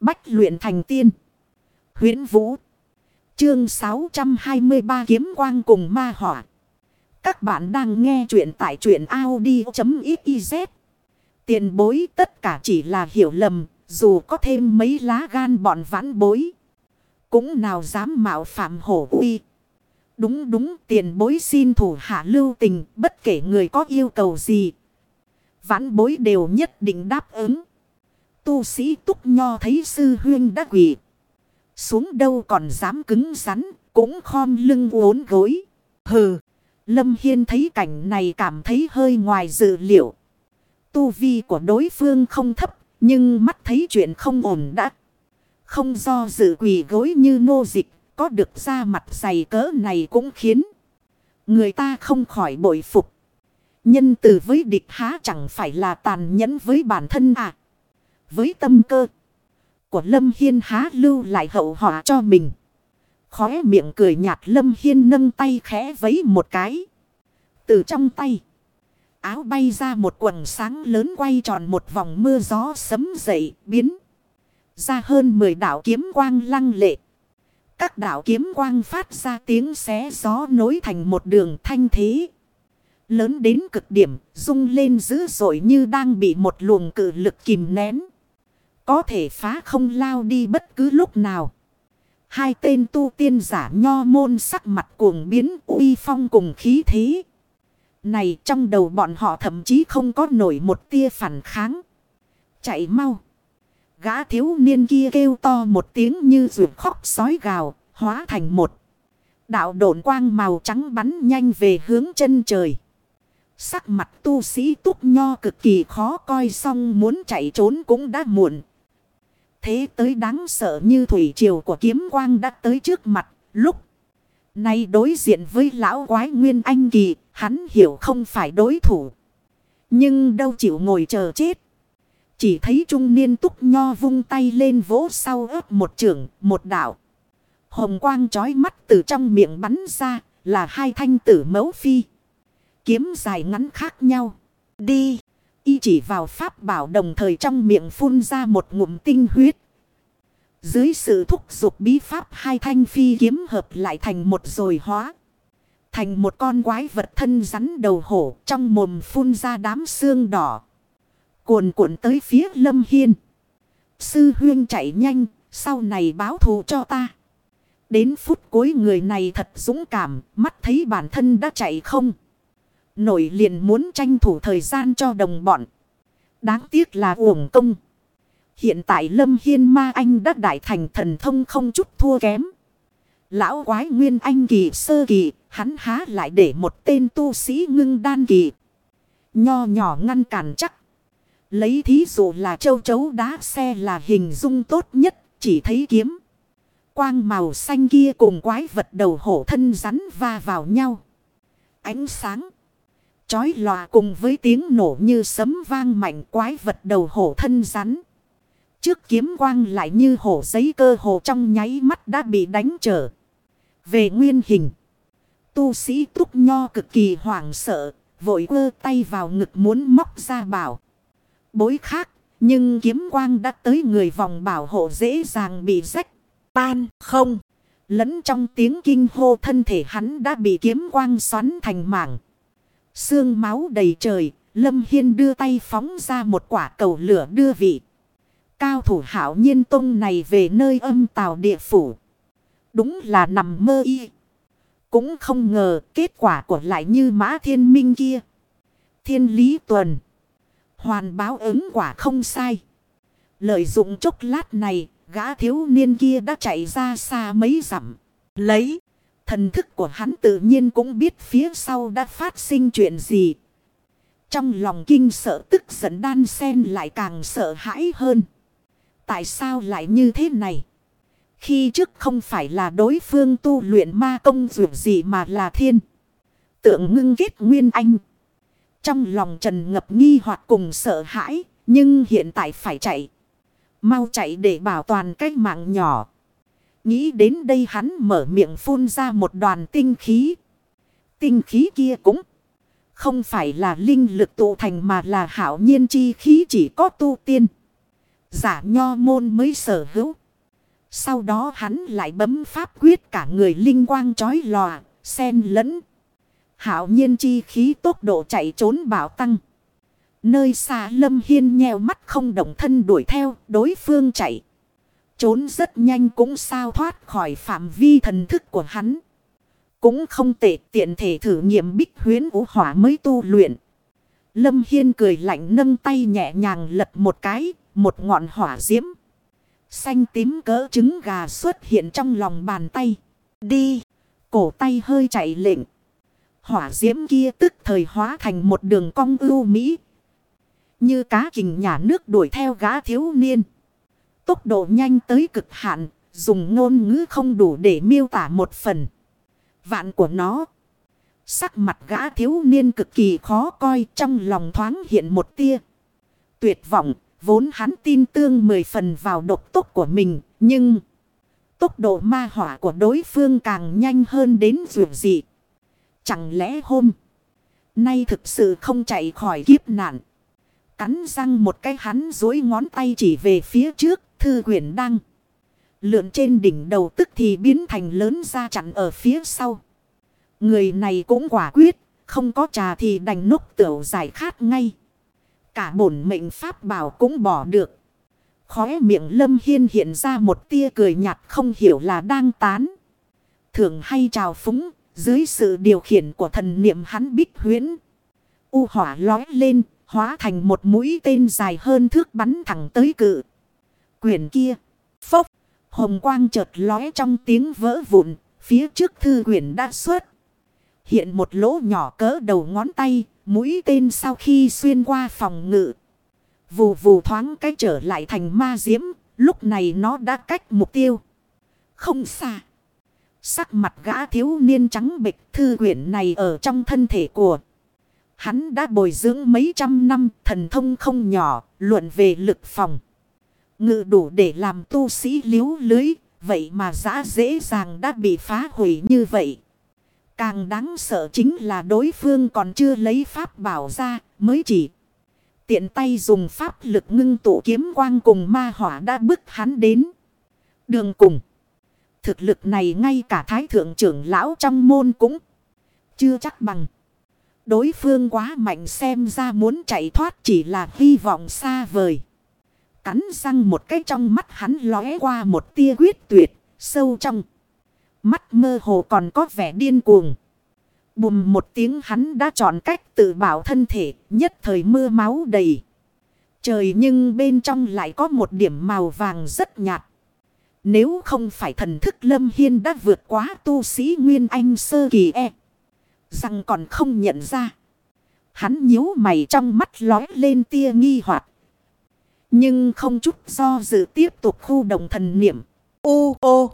Bách luyện thành tiên. huyễn Vũ. Chương 623 kiếm quang cùng ma hỏa. Các bạn đang nghe truyện tại truyện Audi.xyz. Tiền bối tất cả chỉ là hiểu lầm. Dù có thêm mấy lá gan bọn vãn bối. Cũng nào dám mạo phạm hổ uy. Đúng đúng, tiền bối xin thủ hạ lưu tình. Bất kể người có yêu cầu gì. Vãn bối đều nhất định đáp ứng. Tu sĩ túc nho thấy sư huyên đã quỷ. Xuống đâu còn dám cứng rắn, cũng khom lưng uốn gối. Hừ, Lâm Hiên thấy cảnh này cảm thấy hơi ngoài dự liệu. Tu vi của đối phương không thấp, nhưng mắt thấy chuyện không ổn đã. Không do dự quỷ gối như nô dịch, có được ra mặt dày cỡ này cũng khiến người ta không khỏi bội phục. Nhân từ với địch há chẳng phải là tàn nhẫn với bản thân à. Với tâm cơ của Lâm Hiên há lưu lại hậu họa cho mình. Khóe miệng cười nhạt Lâm Hiên nâng tay khẽ vấy một cái. Từ trong tay. Áo bay ra một quần sáng lớn quay tròn một vòng mưa gió sấm dậy biến. Ra hơn 10 đảo kiếm quang lăng lệ. Các đảo kiếm quang phát ra tiếng xé gió nối thành một đường thanh thế. Lớn đến cực điểm, rung lên dữ dội như đang bị một luồng cự lực kìm nén. Có thể phá không lao đi bất cứ lúc nào. Hai tên tu tiên giả nho môn sắc mặt cuồng biến uy phong cùng khí thế. Này trong đầu bọn họ thậm chí không có nổi một tia phản kháng. Chạy mau. Gã thiếu niên kia kêu to một tiếng như ruột khóc sói gào, hóa thành một. Đạo độn quang màu trắng bắn nhanh về hướng chân trời. Sắc mặt tu sĩ túc nho cực kỳ khó coi xong muốn chạy trốn cũng đã muộn. Thế tới đáng sợ như thủy triều của kiếm quang đã tới trước mặt. Lúc này đối diện với lão quái nguyên anh kỳ, hắn hiểu không phải đối thủ. Nhưng đâu chịu ngồi chờ chết. Chỉ thấy trung niên túc nho vung tay lên vỗ sau ớt một trưởng, một đảo. Hồng quang trói mắt từ trong miệng bắn ra là hai thanh tử mẫu phi. Kiếm dài ngắn khác nhau. Đi. Y chỉ vào pháp bảo đồng thời trong miệng phun ra một ngụm tinh huyết. Dưới sự thúc giục bí pháp hai thanh phi kiếm hợp lại thành một rồi hóa. Thành một con quái vật thân rắn đầu hổ trong mồm phun ra đám xương đỏ. Cuồn cuộn tới phía lâm hiên. Sư huyên chạy nhanh, sau này báo thù cho ta. Đến phút cuối người này thật dũng cảm, mắt thấy bản thân đã chạy không nội liền muốn tranh thủ thời gian cho đồng bọn. Đáng tiếc là uổng công. Hiện tại Lâm Hiên Ma Anh đã đại thành thần thông không chút thua kém. Lão quái nguyên anh kỳ sơ kỳ, hắn há lại để một tên tu sĩ ngưng đan kỳ. Nho nhỏ ngăn cản chắc. Lấy thí dụ là châu chấu đá xe là hình dung tốt nhất, chỉ thấy kiếm. Quang màu xanh kia cùng quái vật đầu hổ thân rắn va vào nhau. Ánh sáng. Chói lòa cùng với tiếng nổ như sấm vang mạnh quái vật đầu hổ thân rắn. Trước kiếm quang lại như hổ giấy cơ hồ trong nháy mắt đã bị đánh trở. Về nguyên hình. Tu sĩ túc nho cực kỳ hoảng sợ. Vội ơ tay vào ngực muốn móc ra bảo. Bối khác. Nhưng kiếm quang đã tới người vòng bảo hộ dễ dàng bị rách. Tan, không. Lẫn trong tiếng kinh hô thân thể hắn đã bị kiếm quang xoắn thành mảng. Sương máu đầy trời. Lâm Hiên đưa tay phóng ra một quả cầu lửa đưa vị. Cao thủ hảo nhiên tông này về nơi âm tào địa phủ. Đúng là nằm mơ y. Cũng không ngờ kết quả của lại như mã thiên minh kia. Thiên lý tuần. Hoàn báo ứng quả không sai. Lợi dụng chốc lát này, gã thiếu niên kia đã chạy ra xa mấy dặm. Lấy. Thần thức của hắn tự nhiên cũng biết phía sau đã phát sinh chuyện gì. Trong lòng kinh sợ tức giận đan sen lại càng sợ hãi hơn. Tại sao lại như thế này? Khi trước không phải là đối phương tu luyện ma công dù gì mà là thiên. Tượng ngưng kết nguyên anh. Trong lòng trần ngập nghi hoặc cùng sợ hãi. Nhưng hiện tại phải chạy. Mau chạy để bảo toàn cái mạng nhỏ. Nghĩ đến đây hắn mở miệng phun ra một đoàn tinh khí. Tinh khí kia cũng không phải là linh lực tụ thành mà là hảo nhiên chi khí chỉ có tu tiên. Giả nho môn mới sở hữu. Sau đó hắn lại bấm pháp quyết cả người linh quang chói lòa, sen lẫn. Hảo nhiên chi khí tốc độ chạy trốn bảo tăng. Nơi xa lâm hiên nheo mắt không động thân đuổi theo đối phương chạy. Trốn rất nhanh cũng sao thoát khỏi phạm vi thần thức của hắn. Cũng không tệ tiện thể thử nghiệm bích huyến vũ hỏa mới tu luyện. Lâm Hiên cười lạnh nâng tay nhẹ nhàng lật một cái, một ngọn hỏa diễm. Xanh tím cỡ trứng gà xuất hiện trong lòng bàn tay. Đi! Cổ tay hơi chạy lệnh. Hỏa diễm kia tức thời hóa thành một đường cong ưu mỹ. Như cá kình nhà nước đuổi theo gã thiếu niên. Tốc độ nhanh tới cực hạn, dùng ngôn ngữ không đủ để miêu tả một phần. Vạn của nó. Sắc mặt gã thiếu niên cực kỳ khó coi trong lòng thoáng hiện một tia. Tuyệt vọng, vốn hắn tin tương mười phần vào độc tốc của mình, nhưng... Tốc độ ma hỏa của đối phương càng nhanh hơn đến dù gì. Chẳng lẽ hôm nay thực sự không chạy khỏi kiếp nạn. Cắn răng một cái hắn dối ngón tay chỉ về phía trước, thư quyển đang. Lượn trên đỉnh đầu tức thì biến thành lớn ra chặn ở phía sau. Người này cũng quả quyết, không có trà thì đành núc tiểu giải khát ngay. Cả bổn mệnh pháp bảo cũng bỏ được. Khóe miệng lâm hiên hiện ra một tia cười nhạt không hiểu là đang tán. Thường hay trào phúng, dưới sự điều khiển của thần niệm hắn bích huyễn. U hỏa lói lên, hóa thành một mũi tên dài hơn thước bắn thẳng tới cự. Quyển kia, phốc, hồng quang chợt lói trong tiếng vỡ vụn, phía trước thư quyển đã xuất. Hiện một lỗ nhỏ cỡ đầu ngón tay, mũi tên sau khi xuyên qua phòng ngự. Vù vù thoáng cách trở lại thành ma diễm, lúc này nó đã cách mục tiêu. Không xa. Sắc mặt gã thiếu niên trắng bệch thư quyển này ở trong thân thể của. Hắn đã bồi dưỡng mấy trăm năm thần thông không nhỏ, luận về lực phòng. Ngự đủ để làm tu sĩ liếu lưới, vậy mà giã dễ dàng đã bị phá hủy như vậy. Càng đáng sợ chính là đối phương còn chưa lấy pháp bảo ra, mới chỉ tiện tay dùng pháp lực ngưng tụ kiếm quang cùng ma hỏa đã bức hắn đến. Đường cùng. Thực lực này ngay cả thái thượng trưởng lão trong môn cũng chưa chắc bằng. Đối phương quá mạnh xem ra muốn chạy thoát chỉ là hy vọng xa vời. Cắn răng một cái trong mắt hắn lóe qua một tia quyết tuyệt, sâu trong. Mắt mơ hồ còn có vẻ điên cuồng. Bùm một tiếng hắn đã chọn cách tự bảo thân thể, nhất thời mưa máu đầy. Trời nhưng bên trong lại có một điểm màu vàng rất nhạt. Nếu không phải thần thức lâm hiên đã vượt quá tu sĩ Nguyên Anh sơ kỳ e. Rằng còn không nhận ra. Hắn nhíu mày trong mắt lói lên tia nghi hoặc nhưng không chút do dự tiếp tục khu đồng thần niệm. U ô